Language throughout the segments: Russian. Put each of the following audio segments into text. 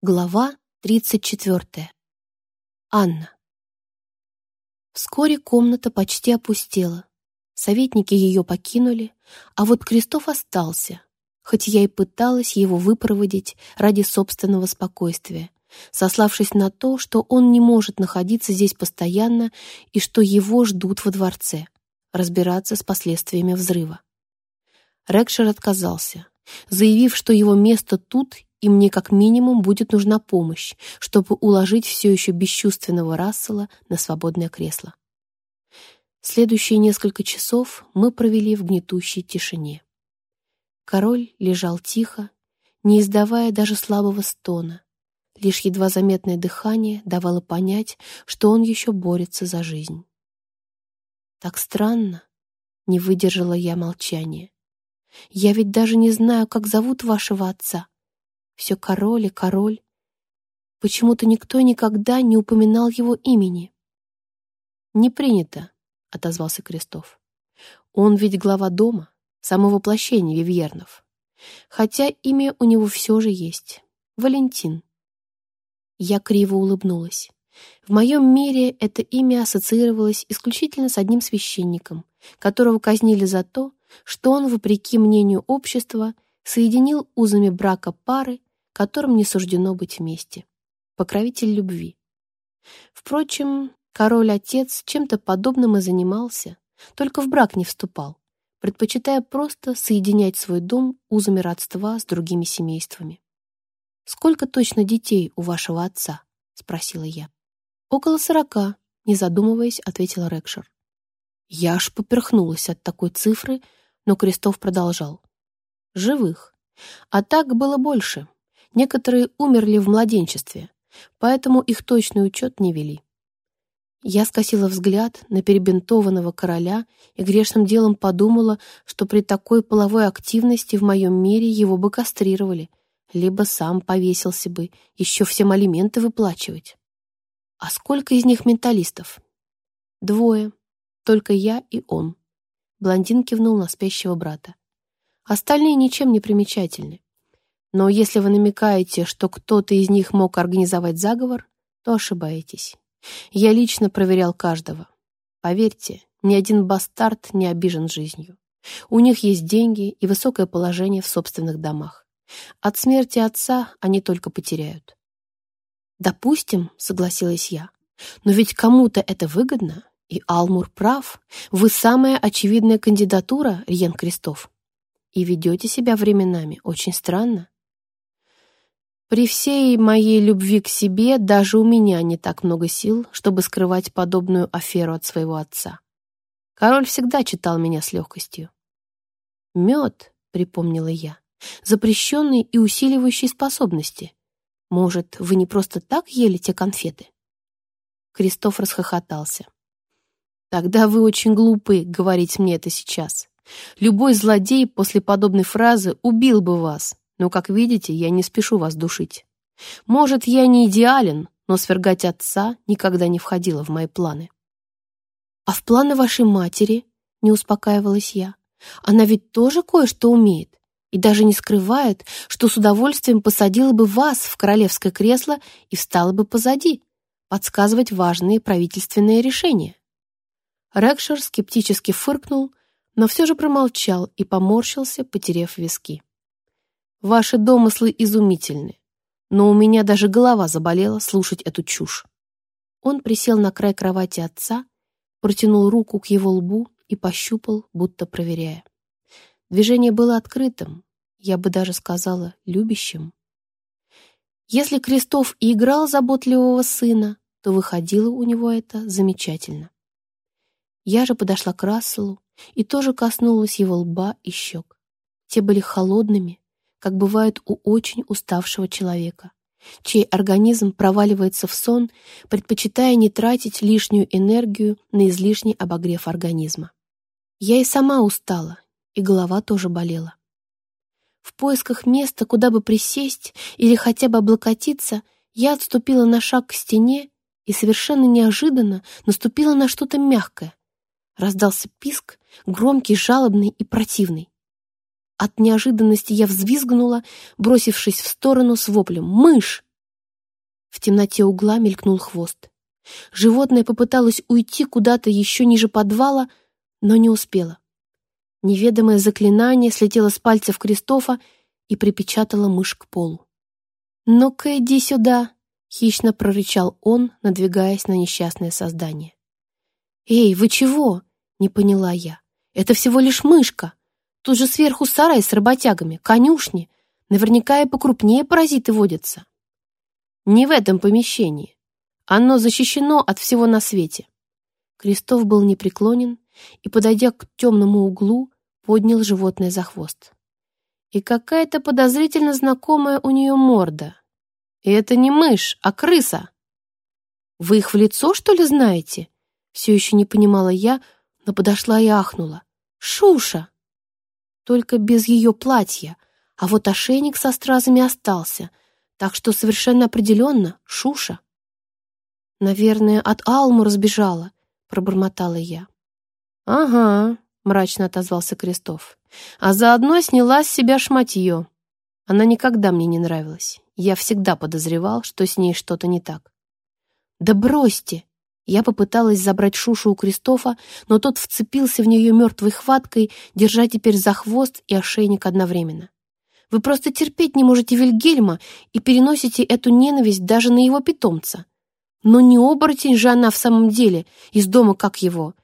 Глава 34. Анна. Вскоре комната почти опустела. Советники ее покинули, а вот Крестов остался, хоть я и пыталась его выпроводить ради собственного спокойствия, сославшись на то, что он не может находиться здесь постоянно и что его ждут во дворце, разбираться с последствиями взрыва. Рекшер отказался, заявив, что его место тут и мне как минимум будет нужна помощь, чтобы уложить все еще бесчувственного Рассела на свободное кресло. Следующие несколько часов мы провели в гнетущей тишине. Король лежал тихо, не издавая даже слабого стона. Лишь едва заметное дыхание давало понять, что он еще борется за жизнь. Так странно, не выдержала я молчания. Я ведь даже не знаю, как зовут вашего отца. Все король и король. Почему-то никто никогда не упоминал его имени. «Не принято», — отозвался Крестов. «Он ведь глава дома, само воплощение Вивьернов. Хотя имя у него все же есть. Валентин». Я криво улыбнулась. В моем мире это имя ассоциировалось исключительно с одним священником, которого казнили за то, что он, вопреки мнению общества, соединил узами брака пары, которым не суждено быть вместе. Покровитель любви. Впрочем, король-отец чем-то подобным и занимался, только в брак не вступал, предпочитая просто соединять свой дом узами родства с другими семействами. «Сколько точно детей у вашего отца?» — спросила я. «Около сорока», — не задумываясь, ответил Рекшер. Я аж поперхнулась от такой цифры, но Крестов продолжал. «Живых. А так было больше. Некоторые умерли в младенчестве, поэтому их точный учет не вели. Я скосила взгляд на перебинтованного короля и грешным делом подумала, что при такой половой активности в моем мире его бы кастрировали, либо сам повесился бы, еще всем алименты выплачивать. А сколько из них менталистов? Двое. Только я и он. Блондин кивнул на спящего брата. Остальные ничем не примечательны. Но если вы намекаете, что кто-то из них мог организовать заговор, то ошибаетесь. Я лично проверял каждого. Поверьте, ни один бастард не обижен жизнью. У них есть деньги и высокое положение в собственных домах. От смерти отца они только потеряют. «Допустим», — согласилась я, «но ведь кому-то это выгодно, и Алмур прав. Вы самая очевидная кандидатура, Рьен Крестов. И ведете себя временами очень странно. При всей моей любви к себе даже у меня не так много сил, чтобы скрывать подобную аферу от своего отца. Король всегда читал меня с легкостью. «Мед», — припомнила я, — «запрещенные и усиливающие способности. Может, вы не просто так ели те конфеты?» Кристоф расхохотался. «Тогда вы очень глупы говорить мне это сейчас. Любой злодей после подобной фразы убил бы вас, но, как видите, я не спешу вас душить. Может, я не идеален, но свергать отца никогда не входило в мои планы. «А в планы вашей матери?» — не успокаивалась я. «Она ведь тоже кое-что умеет и даже не скрывает, что с удовольствием посадила бы вас в королевское кресло и встала бы позади, подсказывать важные правительственные решения». Рекшер скептически фыркнул, но все же промолчал и поморщился, потеряв виски. Ваши домыслы изумительны, но у меня даже голова заболела слушать эту чушь. Он присел на край кровати отца, протянул руку к его лбу и пощупал, будто проверяя. Движение было открытым, я бы даже сказала, любящим. Если Крестов и играл заботливого сына, то выходило у него это замечательно. Я же подошла к Расселу и тоже коснулась его лба и щек. Те были холодными, как бывает у очень уставшего человека, чей организм проваливается в сон, предпочитая не тратить лишнюю энергию на излишний обогрев организма. Я и сама устала, и голова тоже болела. В поисках места, куда бы присесть или хотя бы облокотиться, я отступила на шаг к стене и совершенно неожиданно наступила на что-то мягкое. Раздался писк, громкий, жалобный и противный. От неожиданности я взвизгнула, бросившись в сторону с воплем «Мышь!». В темноте угла мелькнул хвост. Животное попыталось уйти куда-то еще ниже подвала, но не успело. Неведомое заклинание слетело с пальцев Кристофа и припечатало мышь к полу. «Ну-ка, иди сюда!» — хищно прорычал он, надвигаясь на несчастное создание. «Эй, вы чего?» — не поняла я. «Это всего лишь мышка. Тут же сверху сарай с работягами, конюшни. Наверняка и покрупнее паразиты водятся». «Не в этом помещении. Оно защищено от всего на свете». Крестов был непреклонен и, подойдя к темному углу, поднял животное за хвост. И какая-то подозрительно знакомая у нее морда. И это не мышь, а крыса. «Вы их в лицо, что ли, знаете?» Все еще не понимала я, но подошла и ахнула. «Шуша!» Только без ее платья, а вот ошейник со стразами остался, так что совершенно определенно Шуша. «Наверное, от Алму разбежала», — пробормотала я. «Ага», — мрачно отозвался Крестов. «А заодно сняла с себя шматье. Она никогда мне не нравилась. Я всегда подозревал, что с ней что-то не так». «Да бросьте!» Я попыталась забрать Шушу у Кристофа, но тот вцепился в нее мертвой хваткой, держа теперь за хвост и ошейник одновременно. Вы просто терпеть не можете Вильгельма и переносите эту ненависть даже на его питомца. Но не оборотень же она в самом деле, из дома как его.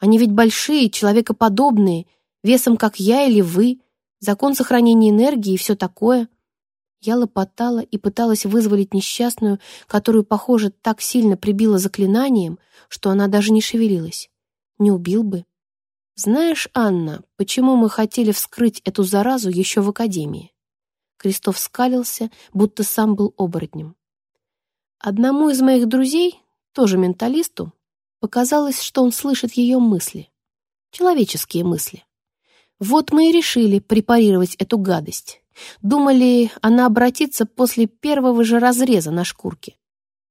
Они ведь большие, человекоподобные, весом как я или вы, закон сохранения энергии и все такое. Я лопотала и пыталась вызволить несчастную, которую, похоже, так сильно прибило заклинанием, что она даже не шевелилась. Не убил бы. Знаешь, Анна, почему мы хотели вскрыть эту заразу еще в академии? Крестов скалился, будто сам был оборотнем. Одному из моих друзей, тоже менталисту, Показалось, что он слышит ее мысли. Человеческие мысли. Вот мы и решили препарировать эту гадость. Думали, она обратится после первого же разреза на шкурке.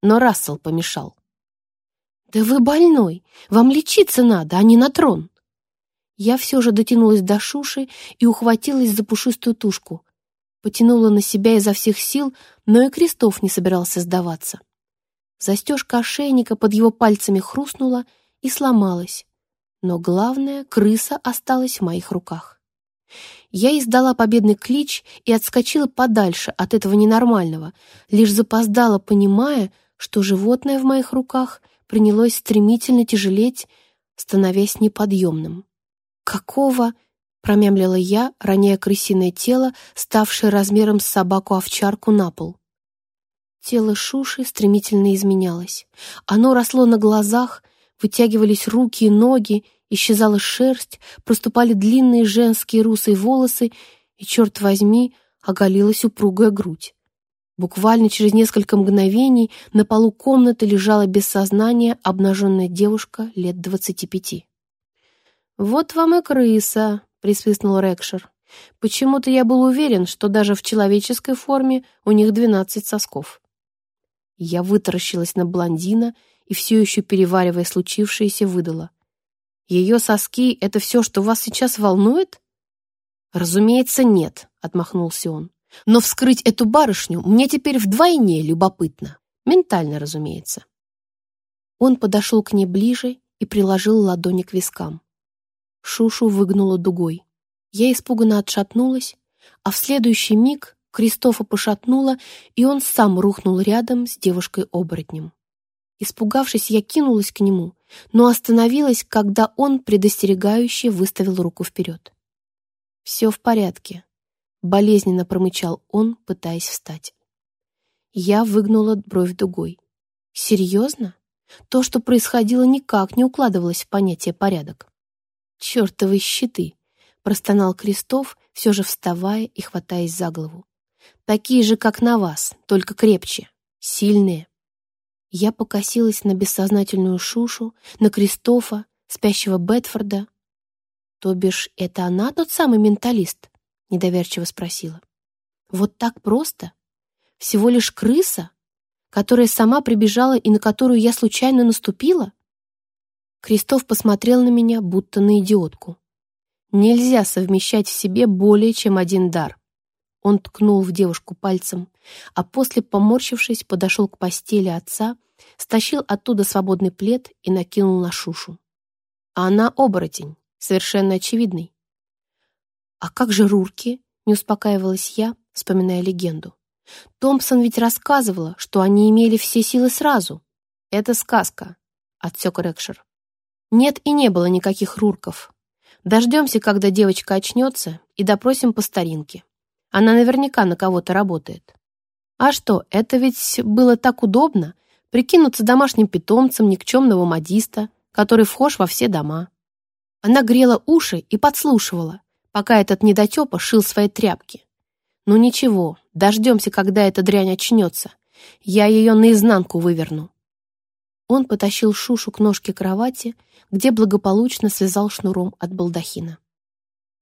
Но Рассел помешал. «Да вы больной! Вам лечиться надо, а не на трон!» Я все же дотянулась до Шуши и ухватилась за пушистую тушку. Потянула на себя изо всех сил, но и Крестов не собирался сдаваться. Застежка ошейника под его пальцами хрустнула и сломалась. Но главное, крыса осталась в моих руках. Я издала победный клич и отскочила подальше от этого ненормального, лишь запоздала, понимая, что животное в моих руках принялось стремительно тяжелеть, становясь неподъемным. «Какого?» — промямлила я, роняя крысиное тело, ставшее размером с собаку-овчарку на пол. Тело Шуши стремительно изменялось. Оно росло на глазах, вытягивались руки и ноги, исчезала шерсть, проступали длинные женские русые волосы, и, черт возьми, оголилась упругая грудь. Буквально через несколько мгновений на полу комнаты лежала без сознания обнаженная девушка лет двадцати пяти. «Вот вам и крыса», — присвистнул Рекшер. «Почему-то я был уверен, что даже в человеческой форме у них двенадцать сосков». Я вытаращилась на блондина и все еще, переваривая случившееся, выдала. «Ее соски — это все, что вас сейчас волнует?» «Разумеется, нет», — отмахнулся он. «Но вскрыть эту барышню мне теперь вдвойне любопытно. Ментально, разумеется». Он подошел к ней ближе и приложил ладони к вискам. Шушу выгнула дугой. Я испуганно отшатнулась, а в следующий миг Кристофа пошатнуло, и он сам рухнул рядом с девушкой-оборотнем. Испугавшись, я кинулась к нему, но остановилась, когда он предостерегающе выставил руку вперед. «Все в порядке», — болезненно промычал он, пытаясь встать. Я выгнула бровь дугой. «Серьезно? То, что происходило, никак не укладывалось в понятие «порядок». «Чертовы щиты!» — простонал Крестов, все же вставая и хватаясь за голову. Такие же, как на вас, только крепче, сильные. Я покосилась на бессознательную Шушу, на Кристофа, спящего Бетфорда. «То бишь, это она тот самый менталист?» — недоверчиво спросила. «Вот так просто? Всего лишь крыса, которая сама прибежала и на которую я случайно наступила?» Кристоф посмотрел на меня, будто на идиотку. «Нельзя совмещать в себе более чем один дар. Он ткнул в девушку пальцем, а после, поморщившись, подошел к постели отца, стащил оттуда свободный плед и накинул на Шушу. А она оборотень, совершенно очевидный. «А как же Рурки?» — не успокаивалась я, вспоминая легенду. «Томпсон ведь рассказывала, что они имели все силы сразу». «Это сказка», — отсек Рекшер. «Нет и не было никаких Рурков. Дождемся, когда девочка очнется, и допросим по старинке. Она наверняка на кого-то работает. А что, это ведь было так удобно, прикинуться домашним питомцем никчемного модиста, который вхож во все дома. Она грела уши и подслушивала, пока этот недотепа шил свои тряпки. Ну ничего, дождемся, когда эта дрянь очнется. Я ее наизнанку выверну. Он потащил Шушу к ножке кровати, где благополучно связал шнуром от балдахина.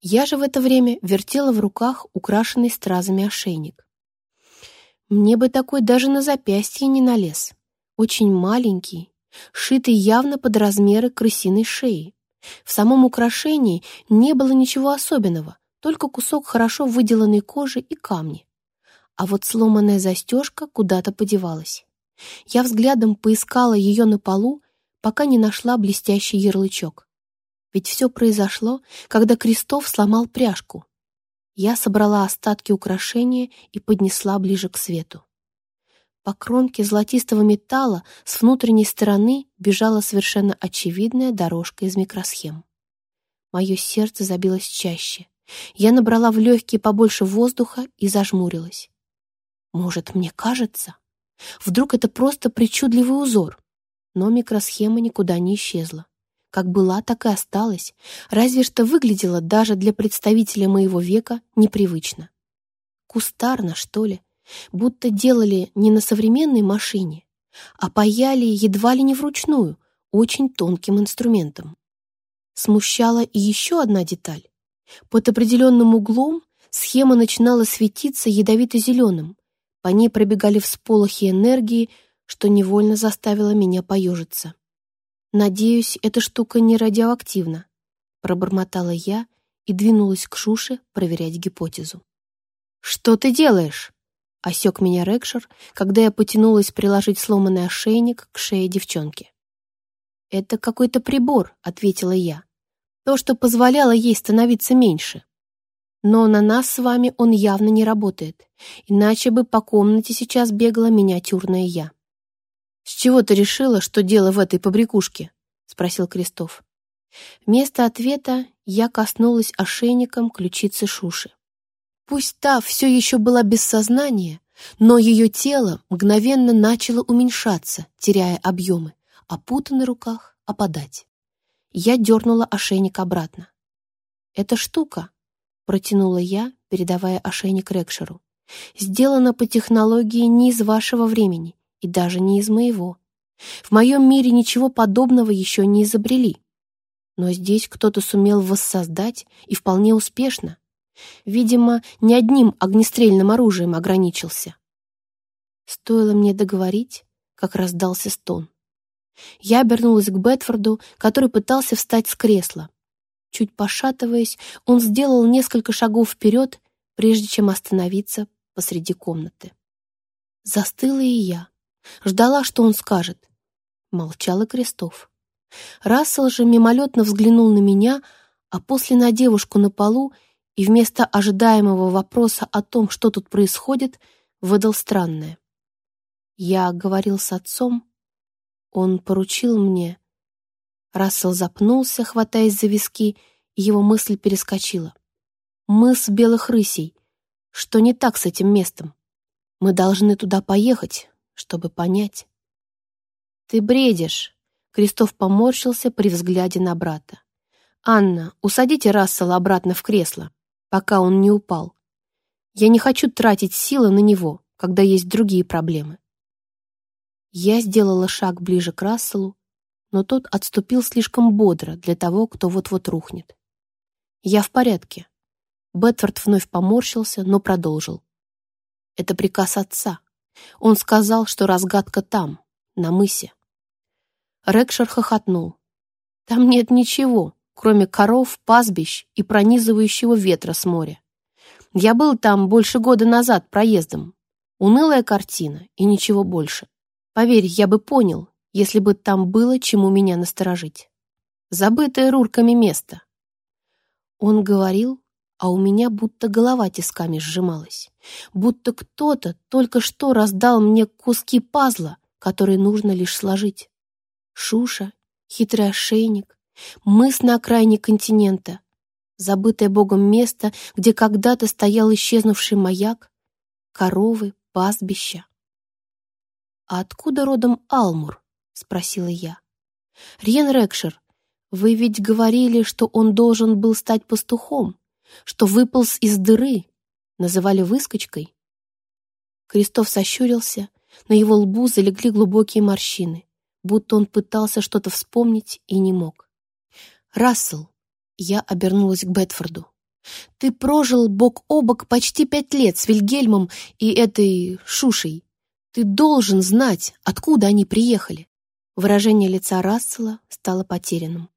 Я же в это время вертела в руках украшенный стразами ошейник. Мне бы такой даже на запястье не налез. Очень маленький, шитый явно под размеры крысиной шеи. В самом украшении не было ничего особенного, только кусок хорошо выделанной кожи и камни. А вот сломанная застежка куда-то подевалась. Я взглядом поискала ее на полу, пока не нашла блестящий ярлычок. Ведь все произошло, когда Крестов сломал пряжку. Я собрала остатки украшения и поднесла ближе к свету. По кромке золотистого металла с внутренней стороны бежала совершенно очевидная дорожка из микросхем. Мое сердце забилось чаще. Я набрала в легкие побольше воздуха и зажмурилась. Может, мне кажется? Вдруг это просто причудливый узор? Но микросхема никуда не исчезла. Как была, так и осталась, разве что выглядела даже для представителя моего века непривычно. Кустарно, что ли, будто делали не на современной машине, а паяли едва ли не вручную, очень тонким инструментом. Смущала и еще одна деталь. Под определенным углом схема начинала светиться ядовито-зеленым, по ней пробегали всполохи энергии, что невольно заставило меня поежиться. «Надеюсь, эта штука не радиоактивна», — пробормотала я и двинулась к Шуше проверять гипотезу. «Что ты делаешь?» — осек меня Рекшер, когда я потянулась приложить сломанный ошейник к шее девчонки. «Это какой-то прибор», — ответила я. «То, что позволяло ей становиться меньше. Но на нас с вами он явно не работает, иначе бы по комнате сейчас бегала миниатюрная я». «С чего ты решила, что дело в этой побрякушке?» — спросил Крестов. Вместо ответа я коснулась ошейником ключицы Шуши. Пусть та все еще была без сознания, но ее тело мгновенно начало уменьшаться, теряя объемы, а путы на руках опадать. Я дернула ошейник обратно. «Эта штука», — протянула я, передавая ошейник Рекшеру, «сделана по технологии не из вашего времени и даже не из моего. В моем мире ничего подобного еще не изобрели. Но здесь кто-то сумел воссоздать и вполне успешно. Видимо, не одним огнестрельным оружием ограничился. Стоило мне договорить, как раздался стон. Я обернулась к Бетфорду, который пытался встать с кресла. Чуть пошатываясь, он сделал несколько шагов вперед, прежде чем остановиться посреди комнаты. Застыла и я. Ждала, что он скажет. Молчал и Крестов. Рассел же мимолетно взглянул на меня, а после на девушку на полу и вместо ожидаемого вопроса о том, что тут происходит, выдал странное. Я говорил с отцом. Он поручил мне. Рассел запнулся, хватаясь за виски, и его мысль перескочила. Мыс Белых Рысей. Что не так с этим местом? Мы должны туда поехать, чтобы понять. «Ты бредишь!» — Крестов поморщился при взгляде на брата. «Анна, усадите Рассела обратно в кресло, пока он не упал. Я не хочу тратить силы на него, когда есть другие проблемы». Я сделала шаг ближе к Расселу, но тот отступил слишком бодро для того, кто вот-вот рухнет. «Я в порядке». Бетфорд вновь поморщился, но продолжил. «Это приказ отца. Он сказал, что разгадка там, на мысе. Рекшер хохотнул. Там нет ничего, кроме коров, пастбищ и пронизывающего ветра с моря. Я был там больше года назад проездом. Унылая картина и ничего больше. Поверь, я бы понял, если бы там было чему меня насторожить. Забытое рурками место. Он говорил, а у меня будто голова тисками сжималась. Будто кто-то только что раздал мне куски пазла, которые нужно лишь сложить. Шуша, хитрый ошейник, мыс на окраине континента, забытое богом место, где когда-то стоял исчезнувший маяк, коровы, пастбища. «А откуда родом Алмур?» — спросила я. «Рьен Рекшер, вы ведь говорили, что он должен был стать пастухом, что выполз из дыры, называли выскочкой». Крестов сощурился, на его лбу залегли глубокие морщины, будто он пытался что-то вспомнить и не мог. «Рассел», — я обернулась к Бетфорду, «ты прожил бок о бок почти пять лет с Вильгельмом и этой Шушей. Ты должен знать, откуда они приехали». Выражение лица Рассела стало потерянным.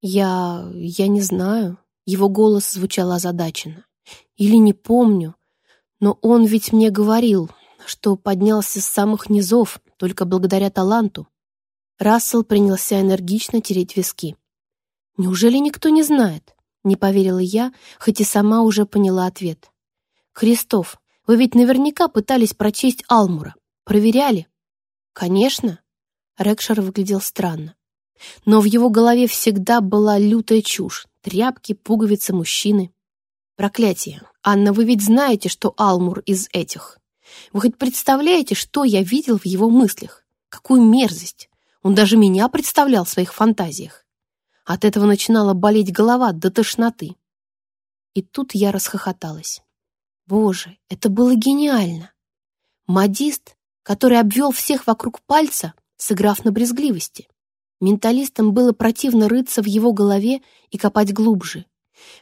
«Я... я не знаю». Его голос звучал озадаченно. «Или не помню. Но он ведь мне говорил, что поднялся с самых низов только благодаря таланту. Рассел принялся энергично тереть виски. «Неужели никто не знает?» — не поверила я, хоть и сама уже поняла ответ. «Христов, вы ведь наверняка пытались прочесть Алмура. Проверяли?» «Конечно». Рекшер выглядел странно. Но в его голове всегда была лютая чушь. Тряпки, пуговицы, мужчины. Проклятие. Анна, вы ведь знаете, что Алмур из этих. Вы хоть представляете, что я видел в его мыслях? Какую мерзость! Он даже меня представлял в своих фантазиях. От этого начинала болеть голова до тошноты. И тут я расхохоталась. Боже, это было гениально! Модист, который обвел всех вокруг пальца, сыграв на брезгливости. Менталистам было противно рыться в его голове и копать глубже.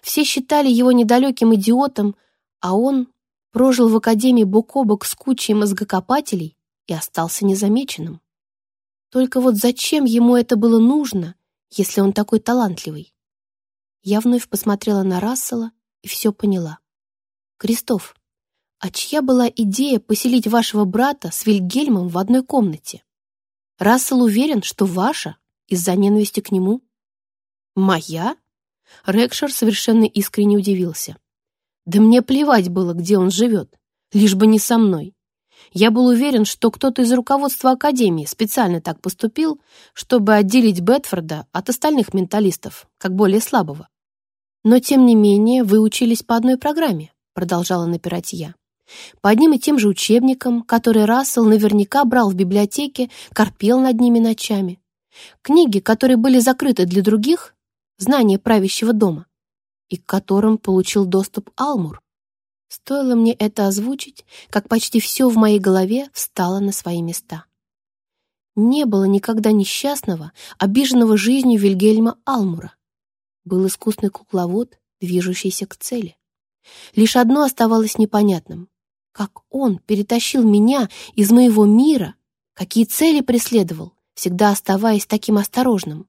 Все считали его недалеким идиотом, а он прожил в академии бок о бок с кучей мозгокопателей и остался незамеченным. Только вот зачем ему это было нужно, если он такой талантливый? Я вновь посмотрела на Рассела и все поняла. «Кристоф, а чья была идея поселить вашего брата с Вильгельмом в одной комнате? Рассел уверен, что ваша, из-за ненависти к нему?» «Моя?» Рекшер совершенно искренне удивился. Да мне плевать было, где он живет, лишь бы не со мной. Я был уверен, что кто-то из руководства Академии специально так поступил, чтобы отделить Бетфорда от остальных менталистов, как более слабого. Но, тем не менее, вы учились по одной программе, продолжала напирать я. По одним и тем же учебникам, которые Рассел наверняка брал в библиотеке, корпел над ними ночами. Книги, которые были закрыты для других, знания правящего дома, и к которым получил доступ Алмур. Стоило мне это озвучить, как почти все в моей голове встало на свои места. Не было никогда несчастного, обиженного жизнью Вильгельма Алмура. Был искусный кукловод, движущийся к цели. Лишь одно оставалось непонятным. Как он перетащил меня из моего мира, какие цели преследовал, всегда оставаясь таким осторожным.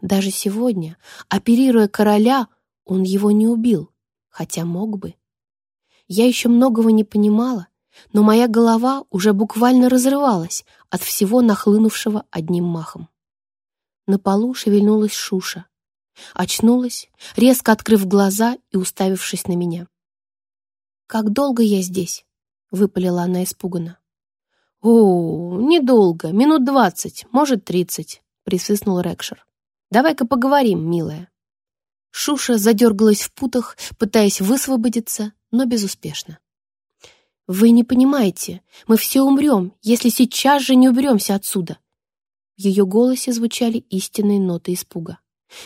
Даже сегодня, оперируя короля, он его не убил, хотя мог бы. Я еще многого не понимала, но моя голова уже буквально разрывалась от всего нахлынувшего одним махом. На полу шевельнулась Шуша. Очнулась, резко открыв глаза и уставившись на меня. «Как долго я здесь?» — выпалила она испуганно. «О, недолго, минут двадцать, может, тридцать», — присвистнул Рекшер. «Давай-ка поговорим, милая». Шуша задергалась в путах, пытаясь высвободиться, но безуспешно. «Вы не понимаете, мы все умрем, если сейчас же не уберемся отсюда!» В ее голосе звучали истинные ноты испуга.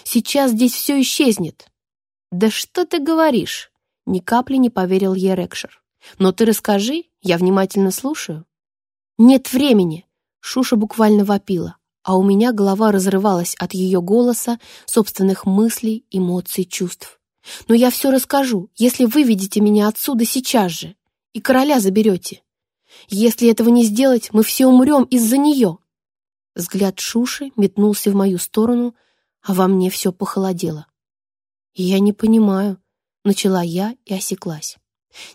«Сейчас здесь все исчезнет!» «Да что ты говоришь?» Ни капли не поверил ей Рекшер. «Но ты расскажи, я внимательно слушаю». «Нет времени!» Шуша буквально вопила а у меня голова разрывалась от ее голоса, собственных мыслей, эмоций, чувств. «Но я все расскажу, если выведете меня отсюда сейчас же, и короля заберете. Если этого не сделать, мы все умрем из-за нее». Взгляд Шуши метнулся в мою сторону, а во мне все похолодело. «Я не понимаю, начала я и осеклась.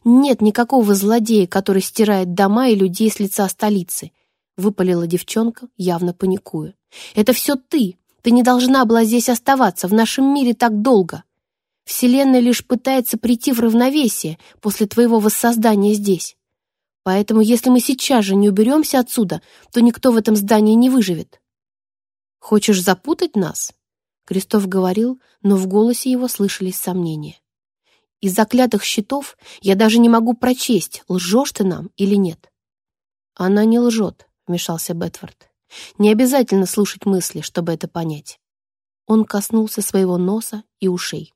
«Нет никакого злодея, который стирает дома и людей с лица столицы», выпалила девчонка, явно паникуя. «Это все ты! Ты не должна была здесь оставаться, в нашем мире так долго. Вселенная лишь пытается прийти в равновесие после твоего воссоздания здесь. Поэтому если мы сейчас же не уберемся отсюда, то никто в этом здании не выживет». «Хочешь запутать нас?» Крестов говорил, но в голосе его слышались сомнения. Из заклятых щитов я даже не могу прочесть, лжешь ты нам или нет. Она не лжет, вмешался Бетфорд. Не обязательно слушать мысли, чтобы это понять. Он коснулся своего носа и ушей.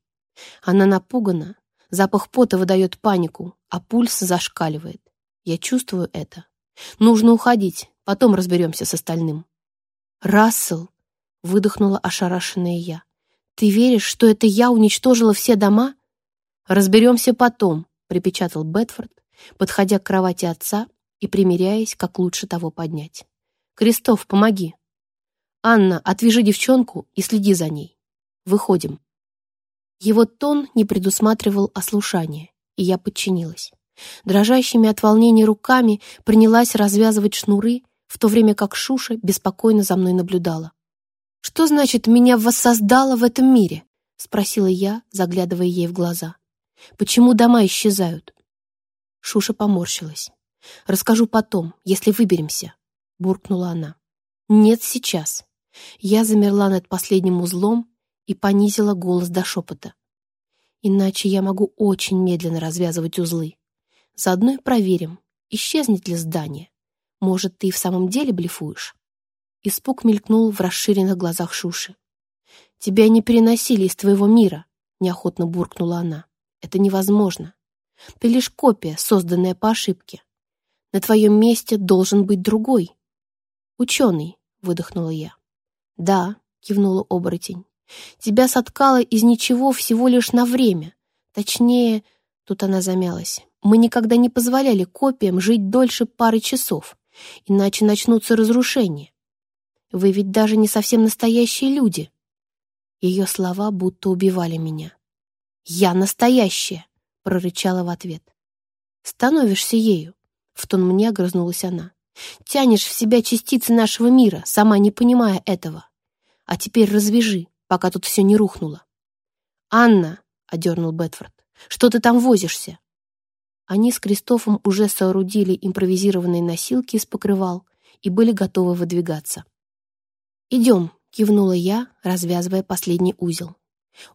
Она напугана, запах пота выдает панику, а пульс зашкаливает. Я чувствую это. Нужно уходить, потом разберемся с остальным. «Рассел!» — выдохнула ошарашенная я. «Ты веришь, что это я уничтожила все дома?» «Разберемся потом», — припечатал Бетфорд, подходя к кровати отца и примеряясь, как лучше того поднять. «Крестов, помоги!» «Анна, отвяжи девчонку и следи за ней. Выходим». Его тон не предусматривал ослушания, и я подчинилась. Дрожащими от волнения руками принялась развязывать шнуры, в то время как Шуша беспокойно за мной наблюдала. «Что значит «меня воссоздало в этом мире»?» — спросила я, заглядывая ей в глаза. Почему дома исчезают?» Шуша поморщилась. «Расскажу потом, если выберемся», — буркнула она. «Нет, сейчас». Я замерла над последним узлом и понизила голос до шепота. «Иначе я могу очень медленно развязывать узлы. Заодно и проверим, исчезнет ли здание. Может, ты и в самом деле блефуешь?» Испуг мелькнул в расширенных глазах Шуши. «Тебя не переносили из твоего мира», — неохотно буркнула она. Это невозможно. Ты лишь копия, созданная по ошибке. На твоем месте должен быть другой. Ученый, выдохнула я. Да, кивнула оборотень. Тебя соткало из ничего всего лишь на время. Точнее, тут она замялась. Мы никогда не позволяли копиям жить дольше пары часов, иначе начнутся разрушения. Вы ведь даже не совсем настоящие люди. Ее слова будто убивали меня. «Я настоящая!» — прорычала в ответ. «Становишься ею!» — в тон мне огрызнулась она. «Тянешь в себя частицы нашего мира, сама не понимая этого. А теперь развяжи, пока тут все не рухнуло». «Анна!» — одернул Бетфорд. «Что ты там возишься?» Они с Кристофом уже соорудили импровизированные носилки из покрывал и были готовы выдвигаться. «Идем», — кивнула я, развязывая последний узел.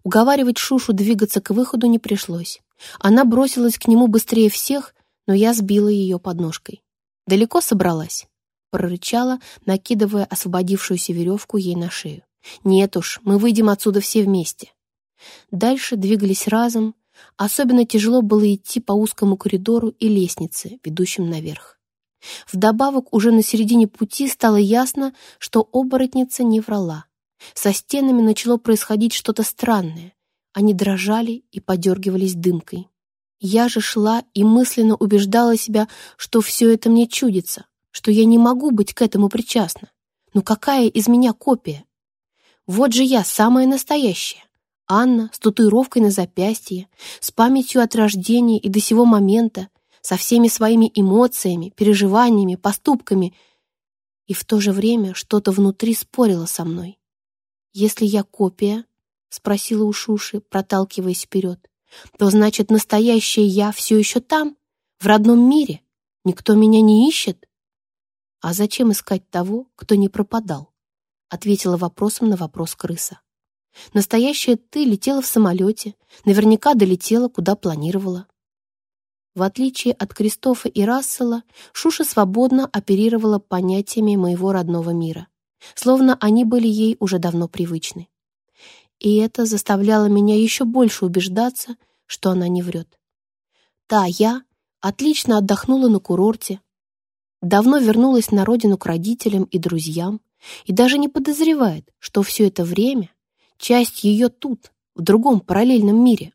Уговаривать Шушу двигаться к выходу не пришлось. Она бросилась к нему быстрее всех, но я сбила ее подножкой. «Далеко собралась?» прорычала, накидывая освободившуюся веревку ей на шею. «Нет уж, мы выйдем отсюда все вместе». Дальше двигались разом. Особенно тяжело было идти по узкому коридору и лестнице, ведущим наверх. Вдобавок, уже на середине пути стало ясно, что оборотница не врала. Со стенами начало происходить что-то странное. Они дрожали и подергивались дымкой. Я же шла и мысленно убеждала себя, что все это мне чудится, что я не могу быть к этому причастна. Но какая из меня копия? Вот же я, самая настоящая. Анна с татуировкой на запястье, с памятью от рождения и до сего момента, со всеми своими эмоциями, переживаниями, поступками. И в то же время что-то внутри спорило со мной. «Если я копия?» — спросила у Шуши, проталкиваясь вперед. «То значит, настоящее я все еще там, в родном мире? Никто меня не ищет?» «А зачем искать того, кто не пропадал?» — ответила вопросом на вопрос крыса. «Настоящая ты летела в самолете, наверняка долетела, куда планировала». В отличие от Кристофа и Рассела, Шуша свободно оперировала понятиями моего родного мира словно они были ей уже давно привычны. И это заставляло меня еще больше убеждаться, что она не врет. Та я отлично отдохнула на курорте, давно вернулась на родину к родителям и друзьям и даже не подозревает, что все это время часть ее тут, в другом параллельном мире.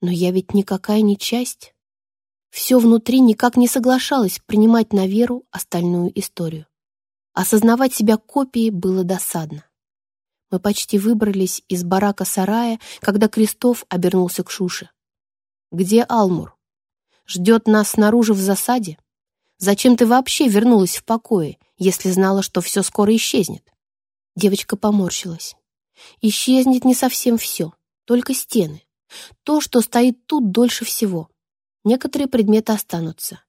Но я ведь никакая не часть. Все внутри никак не соглашалось принимать на веру остальную историю. Осознавать себя копией было досадно. Мы почти выбрались из барака-сарая, когда Крестов обернулся к Шуше. «Где Алмур? Ждет нас снаружи в засаде? Зачем ты вообще вернулась в покое, если знала, что все скоро исчезнет?» Девочка поморщилась. «Исчезнет не совсем все, только стены. То, что стоит тут дольше всего. Некоторые предметы останутся.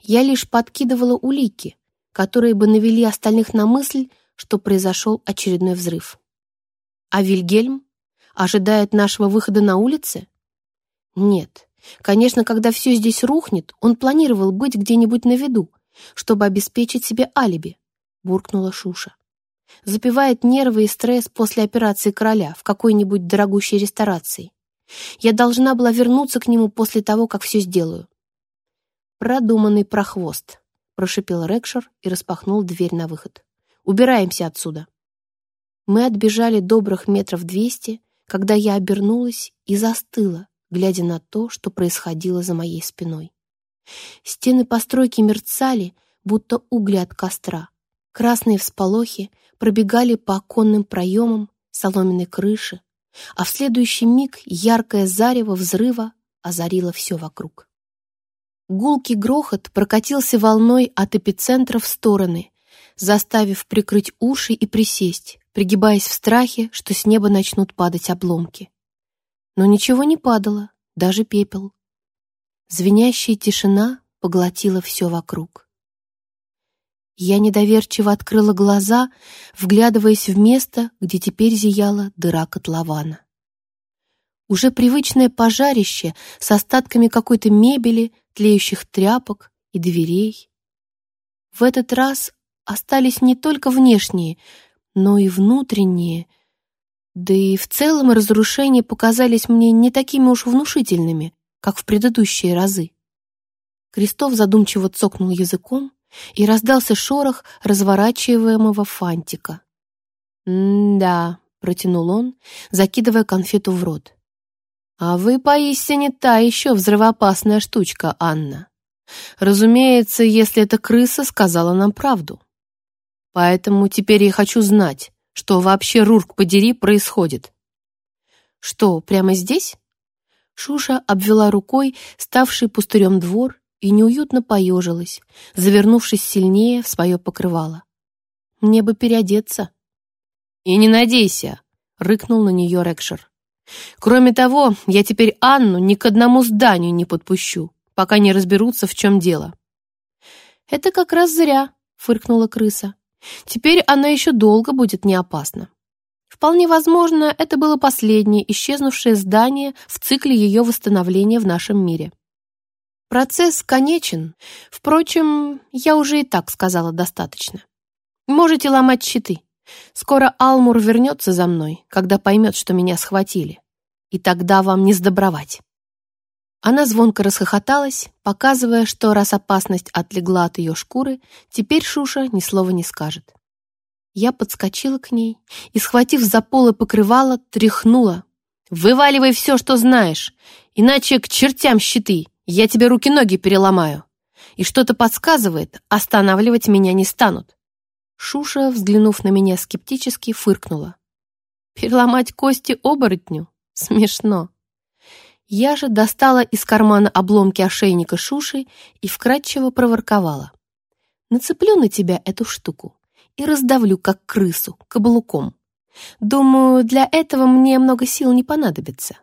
Я лишь подкидывала улики, которые бы навели остальных на мысль, что произошел очередной взрыв. А Вильгельм ожидает нашего выхода на улице? Нет. Конечно, когда все здесь рухнет, он планировал быть где-нибудь на виду, чтобы обеспечить себе алиби, буркнула Шуша. Запивает нервы и стресс после операции короля в какой-нибудь дорогущей ресторации. Я должна была вернуться к нему после того, как все сделаю. Продуманный прохвост, прошипел Рекшер и распахнул дверь на выход. Убираемся отсюда. Мы отбежали добрых метров двести, когда я обернулась и застыла, глядя на то, что происходило за моей спиной. Стены постройки мерцали, будто угли от костра. Красные всполохи пробегали по оконным проемам соломенной крыши, а в следующий миг яркое зарево взрыва озарило все вокруг. Гулкий грохот прокатился волной от эпицентра в стороны, заставив прикрыть уши и присесть, пригибаясь в страхе, что с неба начнут падать обломки. Но ничего не падало, даже пепел. Звенящая тишина поглотила все вокруг. Я недоверчиво открыла глаза, вглядываясь в место, где теперь зияла дыра котлована. Уже привычное пожарище с остатками какой-то мебели, тлеющих тряпок и дверей. В этот раз остались не только внешние, но и внутренние. Да и в целом разрушения показались мне не такими уж внушительными, как в предыдущие разы. Крестов задумчиво цокнул языком, и раздался шорох разворачиваемого фантика. «М-да», — протянул он, закидывая конфету в рот. «А вы поистине та еще взрывоопасная штучка, Анна. Разумеется, если эта крыса сказала нам правду. Поэтому теперь я хочу знать, что вообще, Рурк, подери, происходит». «Что, прямо здесь?» Шуша обвела рукой ставший пустырем двор и неуютно поежилась, завернувшись сильнее в свое покрывало. «Мне бы переодеться». «И не надейся», — рыкнул на нее Рекшер. «Кроме того, я теперь Анну ни к одному зданию не подпущу, пока не разберутся, в чем дело». «Это как раз зря», — фыркнула крыса. «Теперь она еще долго будет не опасна». Вполне возможно, это было последнее исчезнувшее здание в цикле ее восстановления в нашем мире. Процесс конечен. Впрочем, я уже и так сказала достаточно. Можете ломать щиты. Скоро Алмур вернется за мной, когда поймет, что меня схватили. И тогда вам не сдобровать. Она звонко расхохоталась, показывая, что раз опасность отлегла от ее шкуры, теперь Шуша ни слова не скажет. Я подскочила к ней и, схватив за полы покрывала, тряхнула. «Вываливай все, что знаешь, иначе к чертям щиты!» Я тебе руки-ноги переломаю. И что-то подсказывает, останавливать меня не станут. Шуша, взглянув на меня скептически, фыркнула. Переломать кости оборотню? Смешно. Я же достала из кармана обломки ошейника Шуши и вкратчиво проворковала. Нацеплю на тебя эту штуку и раздавлю, как крысу, каблуком. Думаю, для этого мне много сил не понадобится.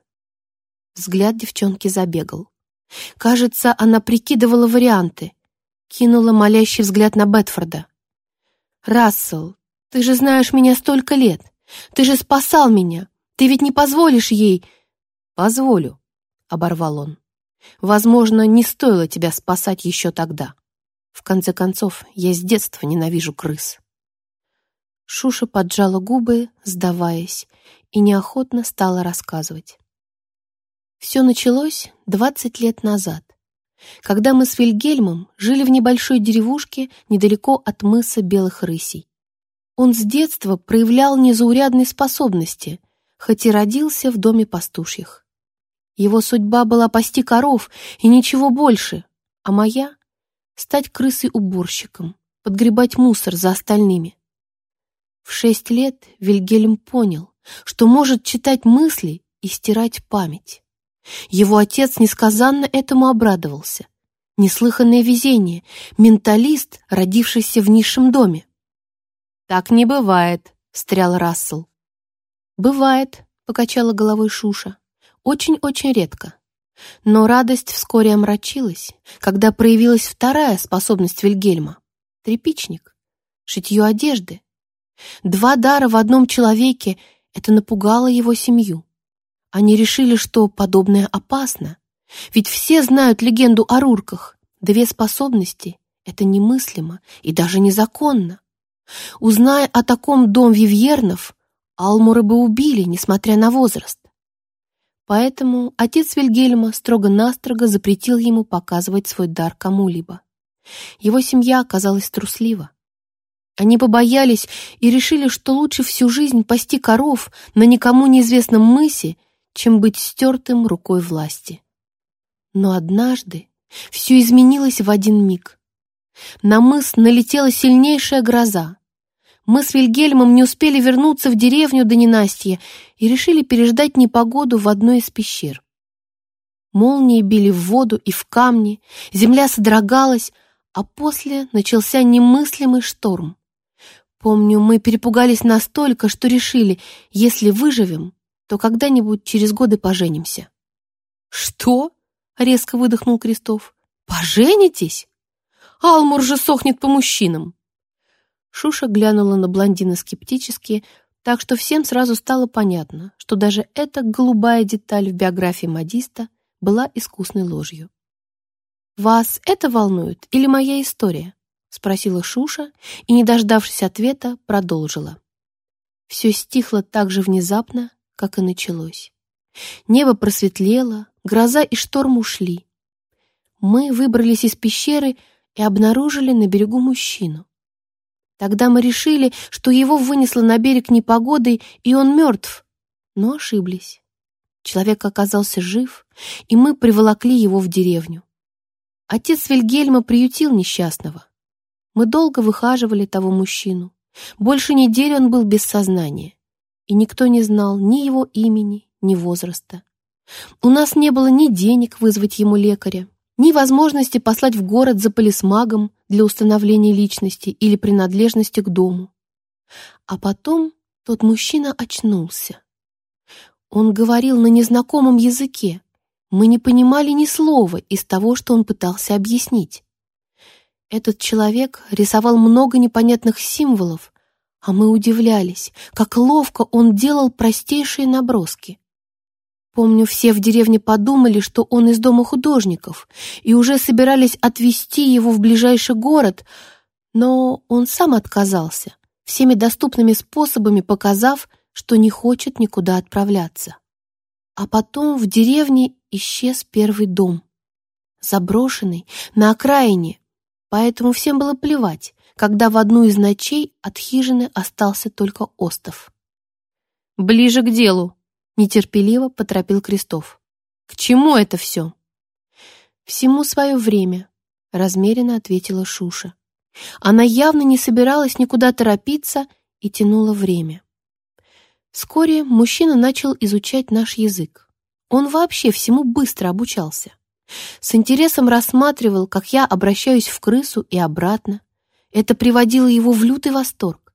Взгляд девчонки забегал. Кажется, она прикидывала варианты. Кинула молящий взгляд на Бетфорда. «Рассел, ты же знаешь меня столько лет. Ты же спасал меня. Ты ведь не позволишь ей...» «Позволю», — оборвал он. «Возможно, не стоило тебя спасать еще тогда. В конце концов, я с детства ненавижу крыс». Шуша поджала губы, сдаваясь, и неохотно стала рассказывать. Все началось 20 лет назад, когда мы с Вильгельмом жили в небольшой деревушке недалеко от мыса Белых Рысей. Он с детства проявлял незаурядные способности, хоть и родился в доме пастушьих. Его судьба была пасти коров и ничего больше, а моя — стать крысой-уборщиком, подгребать мусор за остальными. В шесть лет Вильгельм понял, что может читать мысли и стирать память. Его отец несказанно этому обрадовался. Неслыханное везение, менталист, родившийся в низшем доме. «Так не бывает», — встрял Рассел. «Бывает», — покачала головой Шуша. «Очень-очень редко. Но радость вскоре омрачилась, когда проявилась вторая способность Вильгельма — тряпичник, шитье одежды. Два дара в одном человеке — это напугало его семью. Они решили, что подобное опасно, ведь все знают легенду о рурках. Две способности — это немыслимо и даже незаконно. Узная о таком дом Вивьернов, Алмура бы убили, несмотря на возраст. Поэтому отец Вильгельма строго-настрого запретил ему показывать свой дар кому-либо. Его семья оказалась труслива. Они побоялись и решили, что лучше всю жизнь пасти коров на никому неизвестном мысе, чем быть стертым рукой власти. Но однажды все изменилось в один миг. На мыс налетела сильнейшая гроза. Мы с Вильгельмом не успели вернуться в деревню до ненастья и решили переждать непогоду в одной из пещер. Молнии били в воду и в камни, земля содрогалась, а после начался немыслимый шторм. Помню, мы перепугались настолько, что решили, если выживем, то когда-нибудь через годы поженимся. «Что?» — резко выдохнул Крестов. «Поженитесь? Алмур же сохнет по мужчинам!» Шуша глянула на блондина скептически, так что всем сразу стало понятно, что даже эта голубая деталь в биографии модиста была искусной ложью. «Вас это волнует или моя история?» — спросила Шуша и, не дождавшись ответа, продолжила. Все стихло так же внезапно, как и началось. Небо просветлело, гроза и шторм ушли. Мы выбрались из пещеры и обнаружили на берегу мужчину. Тогда мы решили, что его вынесло на берег непогодой, и он мертв, но ошиблись. Человек оказался жив, и мы приволокли его в деревню. Отец Вильгельма приютил несчастного. Мы долго выхаживали того мужчину. Больше недели он был без сознания, и никто не знал ни его имени, ни возраста. У нас не было ни денег вызвать ему лекаря, ни возможности послать в город за полисмагом для установления личности или принадлежности к дому. А потом тот мужчина очнулся. Он говорил на незнакомом языке. Мы не понимали ни слова из того, что он пытался объяснить. Этот человек рисовал много непонятных символов, а мы удивлялись, как ловко он делал простейшие наброски. Помню, все в деревне подумали, что он из дома художников, и уже собирались отвезти его в ближайший город, но он сам отказался, всеми доступными способами показав, что не хочет никуда отправляться. А потом в деревне исчез первый дом. Заброшенный, на окраине, поэтому всем было плевать, когда в одну из ночей от хижины остался только остов. «Ближе к делу», нетерпеливо поторопил Крестов. «К чему это все?» «Всему свое время», — размеренно ответила Шуша. Она явно не собиралась никуда торопиться и тянула время. Вскоре мужчина начал изучать наш язык. Он вообще всему быстро обучался. С интересом рассматривал, как я обращаюсь в крысу и обратно. Это приводило его в лютый восторг.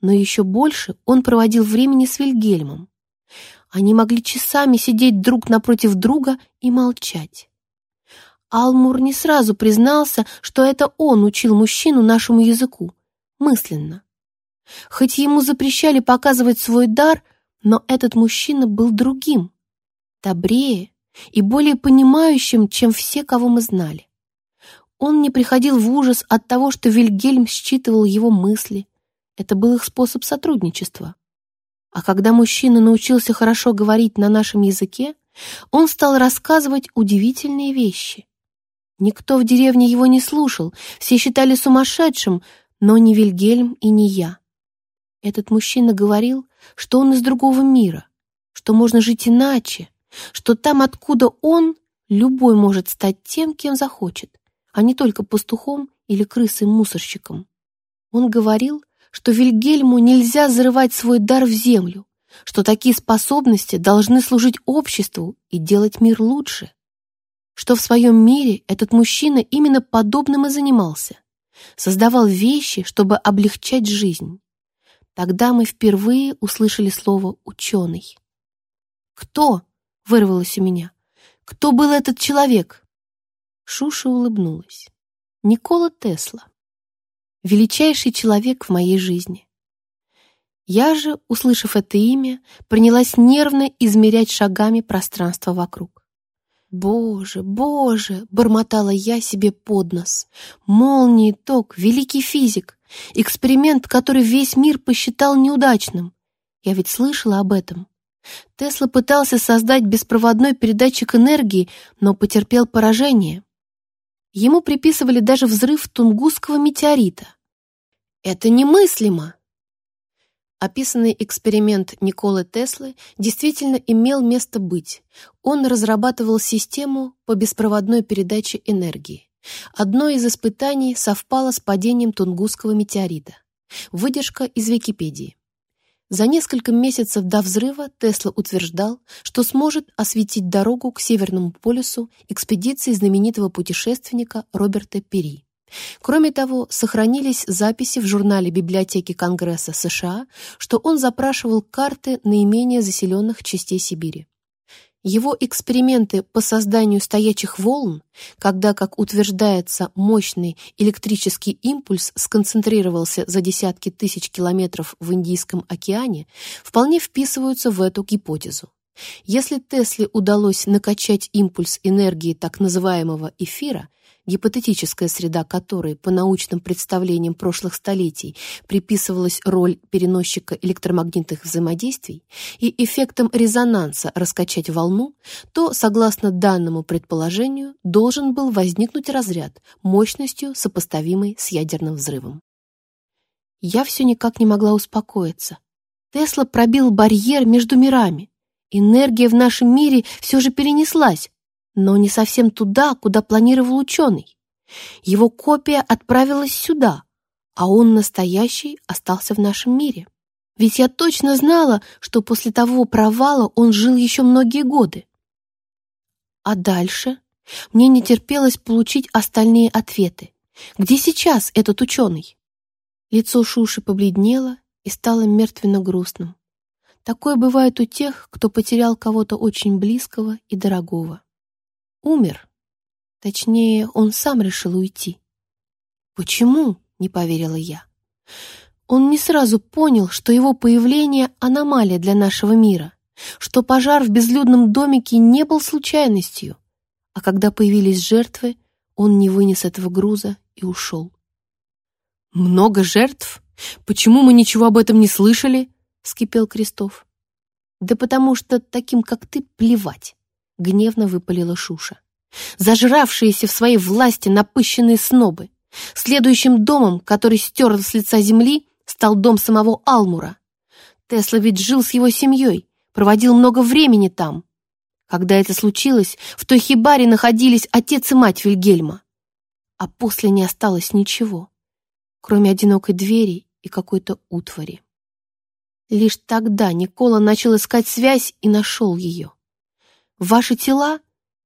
Но еще больше он проводил времени с Вильгельмом. Они могли часами сидеть друг напротив друга и молчать. Алмур не сразу признался, что это он учил мужчину нашему языку, мысленно. Хоть ему запрещали показывать свой дар, но этот мужчина был другим, добрее и более понимающим, чем все, кого мы знали. Он не приходил в ужас от того, что Вильгельм считывал его мысли. Это был их способ сотрудничества. А когда мужчина научился хорошо говорить на нашем языке, он стал рассказывать удивительные вещи. Никто в деревне его не слушал, все считали сумасшедшим, но не Вильгельм и не я. Этот мужчина говорил, что он из другого мира, что можно жить иначе, что там, откуда он, любой может стать тем, кем захочет, а не только пастухом или крысой-мусорщиком. Он говорил, что Вильгельму нельзя зарывать свой дар в землю, что такие способности должны служить обществу и делать мир лучше, что в своем мире этот мужчина именно подобным и занимался, создавал вещи, чтобы облегчать жизнь. Тогда мы впервые услышали слово «ученый». «Кто?» — вырвалось у меня. «Кто был этот человек?» Шуша улыбнулась. «Никола Тесла. Величайший человек в моей жизни. Я же, услышав это имя, принялась нервно измерять шагами пространство вокруг. «Боже, боже!» — бормотала я себе под нос. «Молнии, ток, великий физик, эксперимент, который весь мир посчитал неудачным. Я ведь слышала об этом. Тесла пытался создать беспроводной передатчик энергии, но потерпел поражение. Ему приписывали даже взрыв Тунгусского метеорита. Это немыслимо! Описанный эксперимент Николы Теслы действительно имел место быть. Он разрабатывал систему по беспроводной передаче энергии. Одно из испытаний совпало с падением Тунгусского метеорита. Выдержка из Википедии. За несколько месяцев до взрыва Тесла утверждал, что сможет осветить дорогу к Северному полюсу экспедиции знаменитого путешественника Роберта Пери. Кроме того, сохранились записи в журнале Библиотеки Конгресса США, что он запрашивал карты наименее заселенных частей Сибири. Его эксперименты по созданию стоячих волн, когда, как утверждается, мощный электрический импульс сконцентрировался за десятки тысяч километров в Индийском океане, вполне вписываются в эту гипотезу. Если Тесле удалось накачать импульс энергии так называемого эфира, гипотетическая среда которой, по научным представлениям прошлых столетий, приписывалась роль переносчика электромагнитных взаимодействий, и эффектом резонанса раскачать волну, то, согласно данному предположению, должен был возникнуть разряд мощностью, сопоставимой с ядерным взрывом. Я все никак не могла успокоиться. Тесла пробил барьер между мирами. Энергия в нашем мире все же перенеслась, но не совсем туда, куда планировал ученый. Его копия отправилась сюда, а он настоящий остался в нашем мире. Ведь я точно знала, что после того провала он жил еще многие годы. А дальше мне не терпелось получить остальные ответы. Где сейчас этот ученый? Лицо Шуши побледнело и стало мертвенно-грустным. Такое бывает у тех, кто потерял кого-то очень близкого и дорогого умер. Точнее, он сам решил уйти. «Почему?» — не поверила я. Он не сразу понял, что его появление — аномалия для нашего мира, что пожар в безлюдном домике не был случайностью, а когда появились жертвы, он не вынес этого груза и ушел. «Много жертв? Почему мы ничего об этом не слышали?» — вскипел Крестов. «Да потому что таким, как ты, плевать. — гневно выпалила Шуша. «Зажравшиеся в своей власти напыщенные снобы. Следующим домом, который стер с лица земли, стал дом самого Алмура. Тесла ведь жил с его семьей, проводил много времени там. Когда это случилось, в той хибаре находились отец и мать Вильгельма. А после не осталось ничего, кроме одинокой двери и какой-то утвари. Лишь тогда Никола начал искать связь и нашел ее. Ваши тела,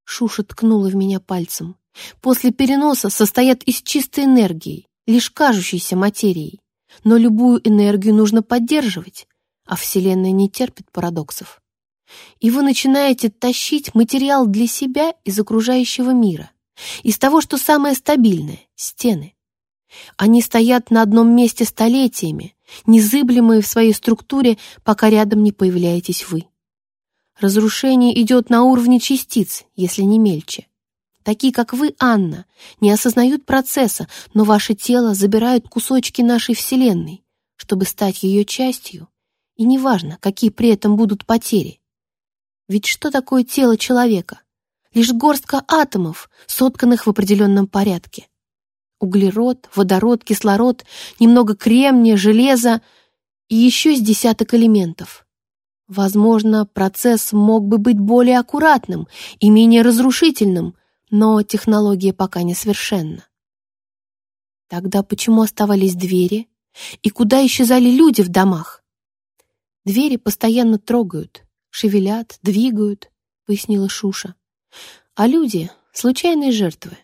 Шуша ткнула в меня пальцем, после переноса состоят из чистой энергии, лишь кажущейся материей. Но любую энергию нужно поддерживать, а Вселенная не терпит парадоксов. И вы начинаете тащить материал для себя из окружающего мира, из того, что самое стабильное — стены. Они стоят на одном месте столетиями, незыблемые в своей структуре, пока рядом не появляетесь вы. Разрушение идет на уровне частиц, если не мельче. Такие, как вы, Анна, не осознают процесса, но ваше тело забирает кусочки нашей Вселенной, чтобы стать ее частью, и неважно, какие при этом будут потери. Ведь что такое тело человека? Лишь горстка атомов, сотканных в определенном порядке. Углерод, водород, кислород, немного кремния, железа и еще с десяток элементов — Возможно, процесс мог бы быть более аккуратным и менее разрушительным, но технология пока несовершенна. Тогда почему оставались двери? И куда исчезали люди в домах? Двери постоянно трогают, шевелят, двигают, пояснила Шуша. А люди — случайные жертвы.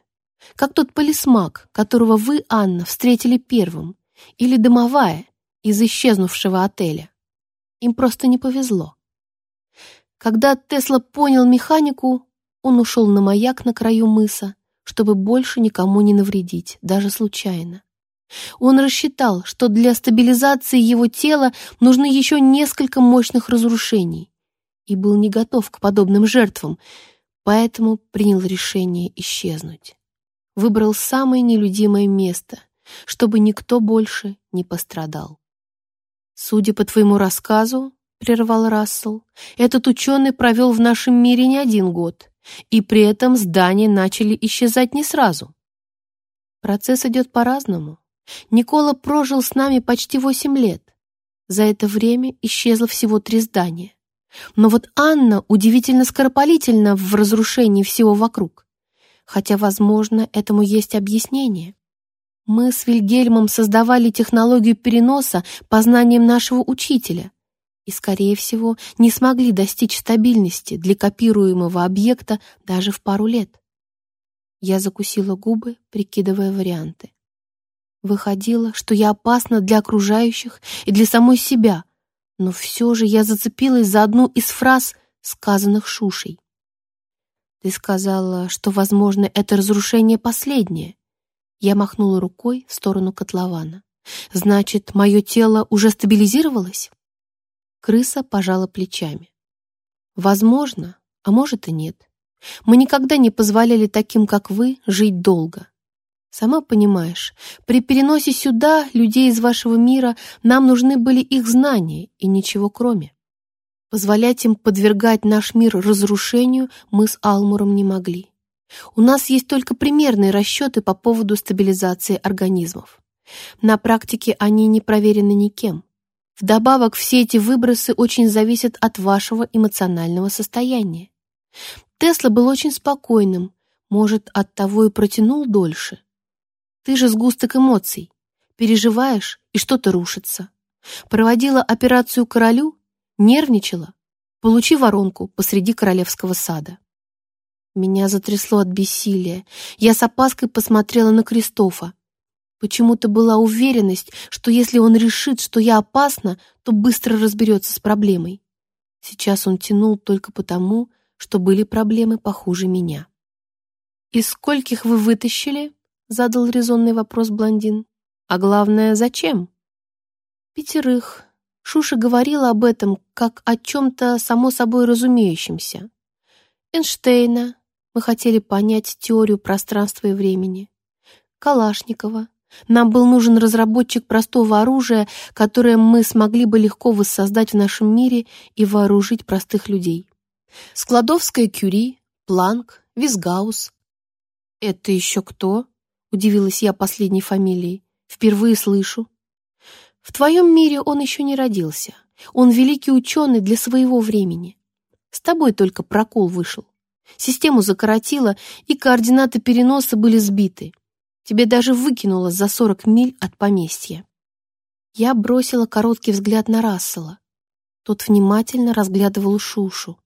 Как тот полисмак, которого вы, Анна, встретили первым, или домовая из исчезнувшего отеля. Им просто не повезло. Когда Тесла понял механику, он ушел на маяк на краю мыса, чтобы больше никому не навредить, даже случайно. Он рассчитал, что для стабилизации его тела нужны еще несколько мощных разрушений, и был не готов к подобным жертвам, поэтому принял решение исчезнуть. Выбрал самое нелюдимое место, чтобы никто больше не пострадал. «Судя по твоему рассказу, — прервал Рассел, — этот ученый провел в нашем мире не один год, и при этом здания начали исчезать не сразу. Процесс идет по-разному. Никола прожил с нами почти восемь лет. За это время исчезло всего три здания. Но вот Анна удивительно скоропалительна в разрушении всего вокруг. Хотя, возможно, этому есть объяснение. Мы с Вильгельмом создавали технологию переноса по знаниям нашего учителя и, скорее всего, не смогли достичь стабильности для копируемого объекта даже в пару лет. Я закусила губы, прикидывая варианты. Выходило, что я опасна для окружающих и для самой себя, но все же я зацепилась за одну из фраз, сказанных Шушей. «Ты сказала, что, возможно, это разрушение последнее», я махнула рукой в сторону котлована. «Значит, мое тело уже стабилизировалось?» Крыса пожала плечами. «Возможно, а может и нет. Мы никогда не позволяли таким, как вы, жить долго. Сама понимаешь, при переносе сюда людей из вашего мира нам нужны были их знания и ничего кроме. Позволять им подвергать наш мир разрушению мы с Алмуром не могли. У нас есть только примерные расчеты по поводу стабилизации организмов. На практике они не проверены никем. Вдобавок, все эти выбросы очень зависят от вашего эмоционального состояния. Тесла был очень спокойным, может, оттого и протянул дольше. Ты же сгусток эмоций. Переживаешь, и что-то рушится. Проводила операцию королю, нервничала. Получи воронку посреди королевского сада. Меня затрясло от бессилия. Я с опаской посмотрела на Кристофа. Почему-то была уверенность, что если он решит, что я опасна, то быстро разберется с проблемой. Сейчас он тянул только потому, что были проблемы похуже меня. «Из скольких вы вытащили?» — задал резонный вопрос блондин. «А главное, зачем?» «Пятерых». Шуша говорила об этом, как о чем-то само собой разумеющемся. Эйнштейна, мы хотели понять теорию пространства и времени. Калашникова. Нам был нужен разработчик простого оружия, которое мы смогли бы легко воссоздать в нашем мире и вооружить простых людей. Складовская Кюри, Планк, Визгаус. «Это еще кто?» — удивилась я последней фамилией. «Впервые слышу». «В твоем мире он еще не родился. Он великий ученый для своего времени. С тобой только прокол вышел. Систему закоротило, и координаты переноса были сбиты. Тебе даже выкинуло за 40 миль от поместья. Я бросила короткий взгляд на Рассела. Тот внимательно разглядывал Шушу.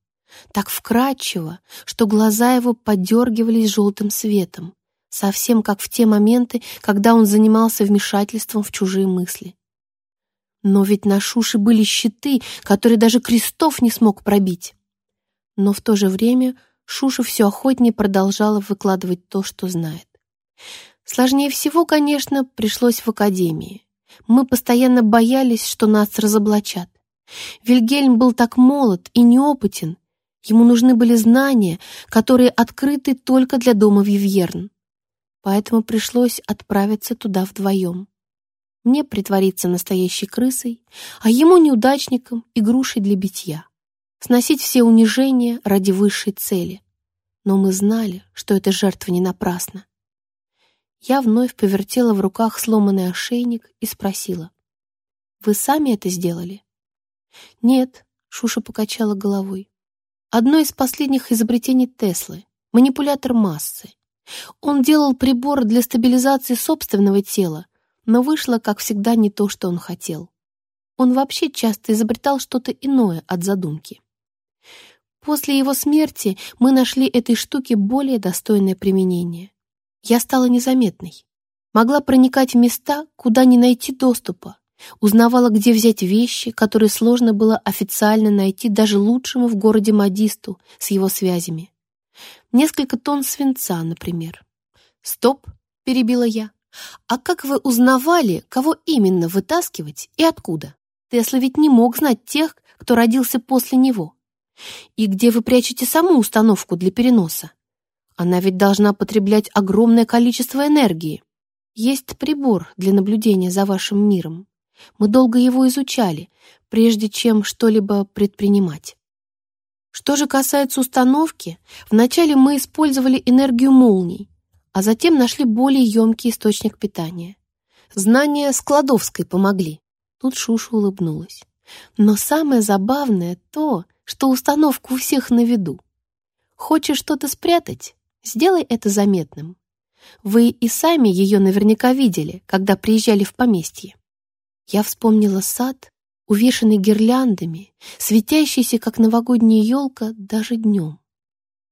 Так вкрадчиво, что глаза его подергивались желтым светом, совсем как в те моменты, когда он занимался вмешательством в чужие мысли. Но ведь на Шуше были щиты, которые даже крестов не смог пробить. Но в то же время Шуша все охотнее продолжала выкладывать то, что знает. Сложнее всего, конечно, пришлось в академии. Мы постоянно боялись, что нас разоблачат. Вильгельм был так молод и неопытен. Ему нужны были знания, которые открыты только для дома Вивьерн. Поэтому пришлось отправиться туда вдвоем. Мне притвориться настоящей крысой, а ему неудачником и грушей для битья сносить все унижения ради высшей цели. Но мы знали, что эта жертва не напрасна. Я вновь повертела в руках сломанный ошейник и спросила. «Вы сами это сделали?» «Нет», — Шуша покачала головой. «Одно из последних изобретений Теслы — манипулятор массы. Он делал прибор для стабилизации собственного тела, Но вышло, как всегда, не то, что он хотел. Он вообще часто изобретал что-то иное от задумки. После его смерти мы нашли этой штуке более достойное применение. Я стала незаметной. Могла проникать в места, куда не найти доступа. Узнавала, где взять вещи, которые сложно было официально найти даже лучшему в городе модисту с его связями. Несколько тонн свинца, например. «Стоп!» — перебила я. «А как вы узнавали, кого именно вытаскивать и откуда? Тесла ведь не мог знать тех, кто родился после него. И где вы прячете саму установку для переноса? Она ведь должна потреблять огромное количество энергии. Есть прибор для наблюдения за вашим миром. Мы долго его изучали, прежде чем что-либо предпринимать. Что же касается установки, вначале мы использовали энергию молний, а затем нашли более емкий источник питания. Знания Складовской помогли. Тут Шуша улыбнулась. Но самое забавное то, что установка у всех на виду. Хочешь что-то спрятать? Сделай это заметным. Вы и сами ее наверняка видели, когда приезжали в поместье. Я вспомнила сад, увешанный гирляндами, светящийся, как новогодняя елка, даже днем.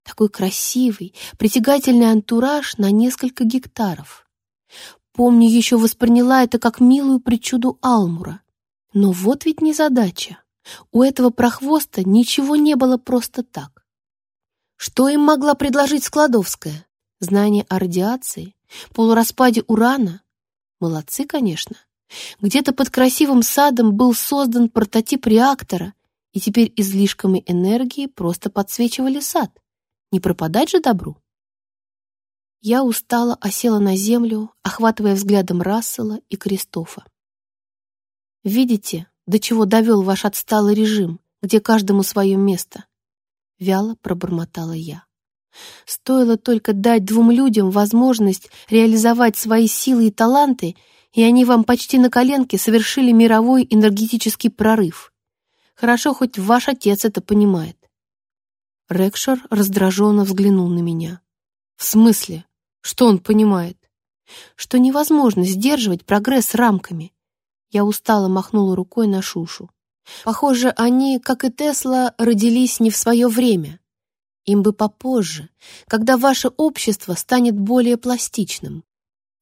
Такой красивый, притягательный антураж на несколько гектаров. Помню, еще восприняла это как милую причуду Алмура. Но вот ведь не задача. У этого прохвоста ничего не было просто так. Что им могла предложить Складовская? Знание о радиации? Полураспаде урана? Молодцы, конечно. Где-то под красивым садом был создан прототип реактора, и теперь излишками энергии просто подсвечивали сад. Не пропадать же добру. Я устало осела на землю, охватывая взглядом Рассела и Кристофа. Видите, до чего довел ваш отсталый режим, где каждому свое место?» Вяло пробормотала я. Стоило только дать двум людям возможность реализовать свои силы и таланты, и они вам почти на коленке совершили мировой энергетический прорыв. Хорошо, хоть ваш отец это понимает. Рекшер раздраженно взглянул на меня. В смысле? Что он понимает? Что невозможно сдерживать прогресс рамками. Я устало махнула рукой на Шушу. Похоже, они, как и Тесла, родились не в свое время. Им бы попозже, когда ваше общество станет более пластичным.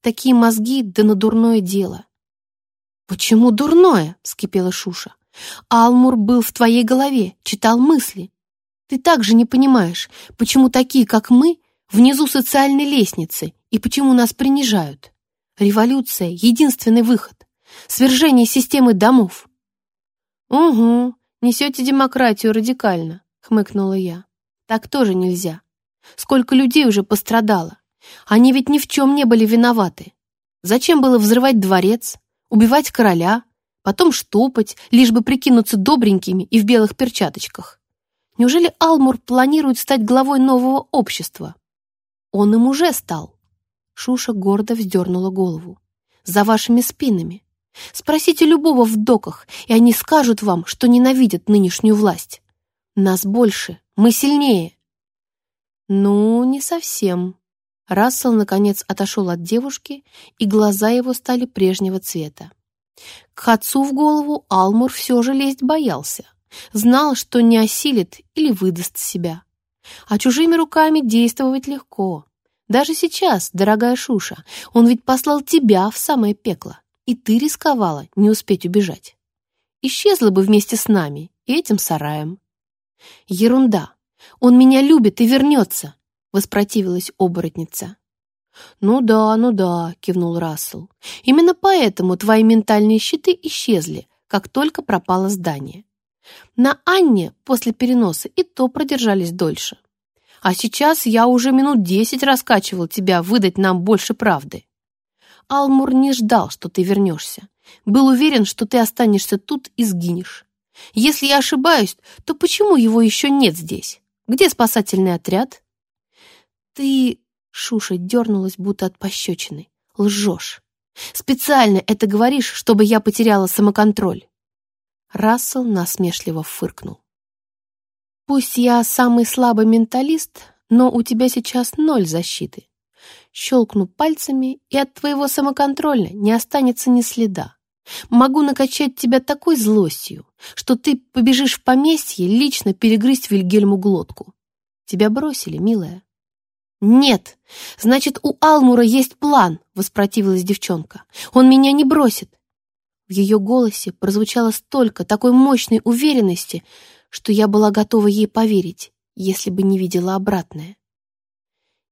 Такие мозги да на дурное дело. «Почему дурное?» — вскипела Шуша. «Алмур был в твоей голове, читал мысли. Ты также не понимаешь, почему такие, как мы, внизу социальной лестницы и почему нас принижают. Революция — единственный выход свержение системы домов». «Угу, несете демократию радикально», — хмыкнула я. «Так тоже нельзя. Сколько людей уже пострадало. Они ведь ни в чем не были виноваты. Зачем было взрывать дворец, убивать короля, потом штопать, лишь бы прикинуться добренькими и в белых перчаточках? Неужели Алмур планирует стать главой нового общества? Он им уже стал. Шуша гордо вздернула голову. За вашими спинами. Спросите любого в доках, и они скажут вам, что ненавидят нынешнюю власть. Нас больше, мы сильнее. Ну, не совсем. Рассел, наконец, отошел от девушки, и глаза его стали прежнего цвета. К отцу в голову Алмур все же лезть боялся. Знал, что не осилит или выдаст себя. А чужими руками действовать легко. Даже сейчас, дорогая Шуша, он ведь послал тебя в самое пекло и ты рисковала не успеть убежать. Исчезла бы вместе с нами и этим сараем. Ерунда. Он меня любит и вернется, воспротивилась оборотница. «Ну да, ну да», — кивнул Рассел. «Именно поэтому твои ментальные щиты исчезли, как только пропало здание. На Анне после переноса и то продержались дольше. А сейчас я уже минут десять раскачивал тебя выдать нам больше правды. Алмур не ждал, что ты вернешься. Был уверен, что ты останешься тут и сгинешь. Если я ошибаюсь, то почему его еще нет здесь? Где спасательный отряд? Ты, Шуша, дернулась, будто от пощечины. Лжешь. Специально это говоришь, чтобы я потеряла самоконтроль. Рассел насмешливо фыркнул. Пусть я самый слабый менталист, но у тебя сейчас ноль защиты. Щелкну пальцами, и от твоего самоконтроля не останется ни следа. Могу накачать тебя такой злостью, что ты побежишь в поместье лично перегрызть Вильгельму глотку. Тебя бросили, милая. «Нет! Значит, у Алмура есть план!» — воспротивилась девчонка. «Он меня не бросит!» В ее голосе прозвучало столько такой мощной уверенности, что я была готова ей поверить, если бы не видела обратное.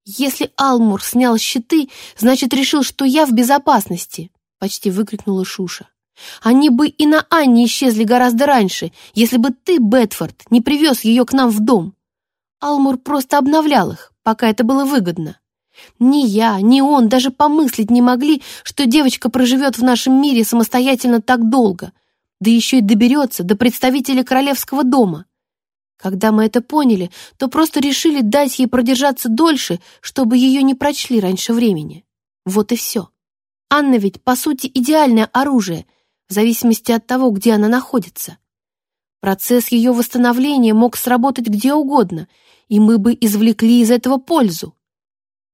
«Если Алмур снял щиты, значит, решил, что я в безопасности!» — почти выкрикнула Шуша. «Они бы и на Анне исчезли гораздо раньше, если бы ты, Бетфорд, не привез ее к нам в дом. Алмур просто обновлял их, пока это было выгодно. Ни я, ни он даже помыслить не могли, что девочка проживет в нашем мире самостоятельно так долго, да еще и доберется до представителя королевского дома. Когда мы это поняли, то просто решили дать ей продержаться дольше, чтобы ее не прочли раньше времени. Вот и все. Анна ведь, по сути, идеальное оружие, в зависимости от того, где она находится. Процесс ее восстановления мог сработать где угодно, и мы бы извлекли из этого пользу.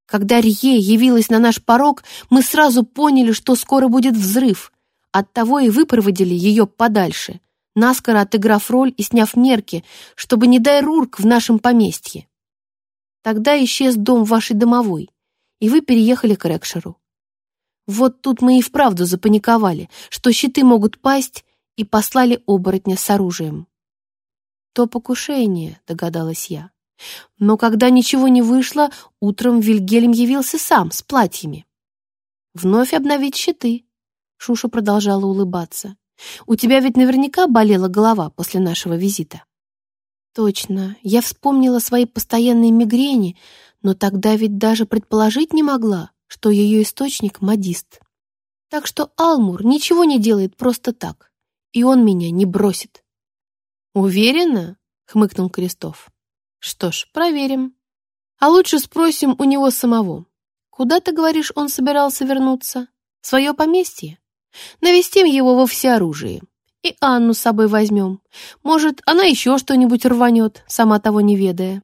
Когда Рье явилась на наш порог, мы сразу поняли, что скоро будет взрыв. Оттого и выпроводили ее подальше, наскоро отыграв роль и сняв мерки, чтобы не дай Рурк в нашем поместье. Тогда исчез дом вашей домовой, и вы переехали к Рекшеру. Вот тут мы и вправду запаниковали, что щиты могут пасть, и послали оборотня с оружием. «То покушение», — догадалась я. Но когда ничего не вышло, утром Вильгельм явился сам, с платьями. «Вновь обновить щиты», — Шуша продолжала улыбаться. «У тебя ведь наверняка болела голова после нашего визита». «Точно, я вспомнила свои постоянные мигрени, но тогда ведь даже предположить не могла, что ее источник — модист. Так что Алмур ничего не делает просто так, и он меня не бросит». «Уверена?» — хмыкнул Крестов. Что ж, проверим. А лучше спросим у него самого. Куда, ты говоришь, он собирался вернуться? В свое поместье? Навестим его во всеоружии. И Анну с собой возьмем. Может, она еще что-нибудь рванет, сама того не ведая.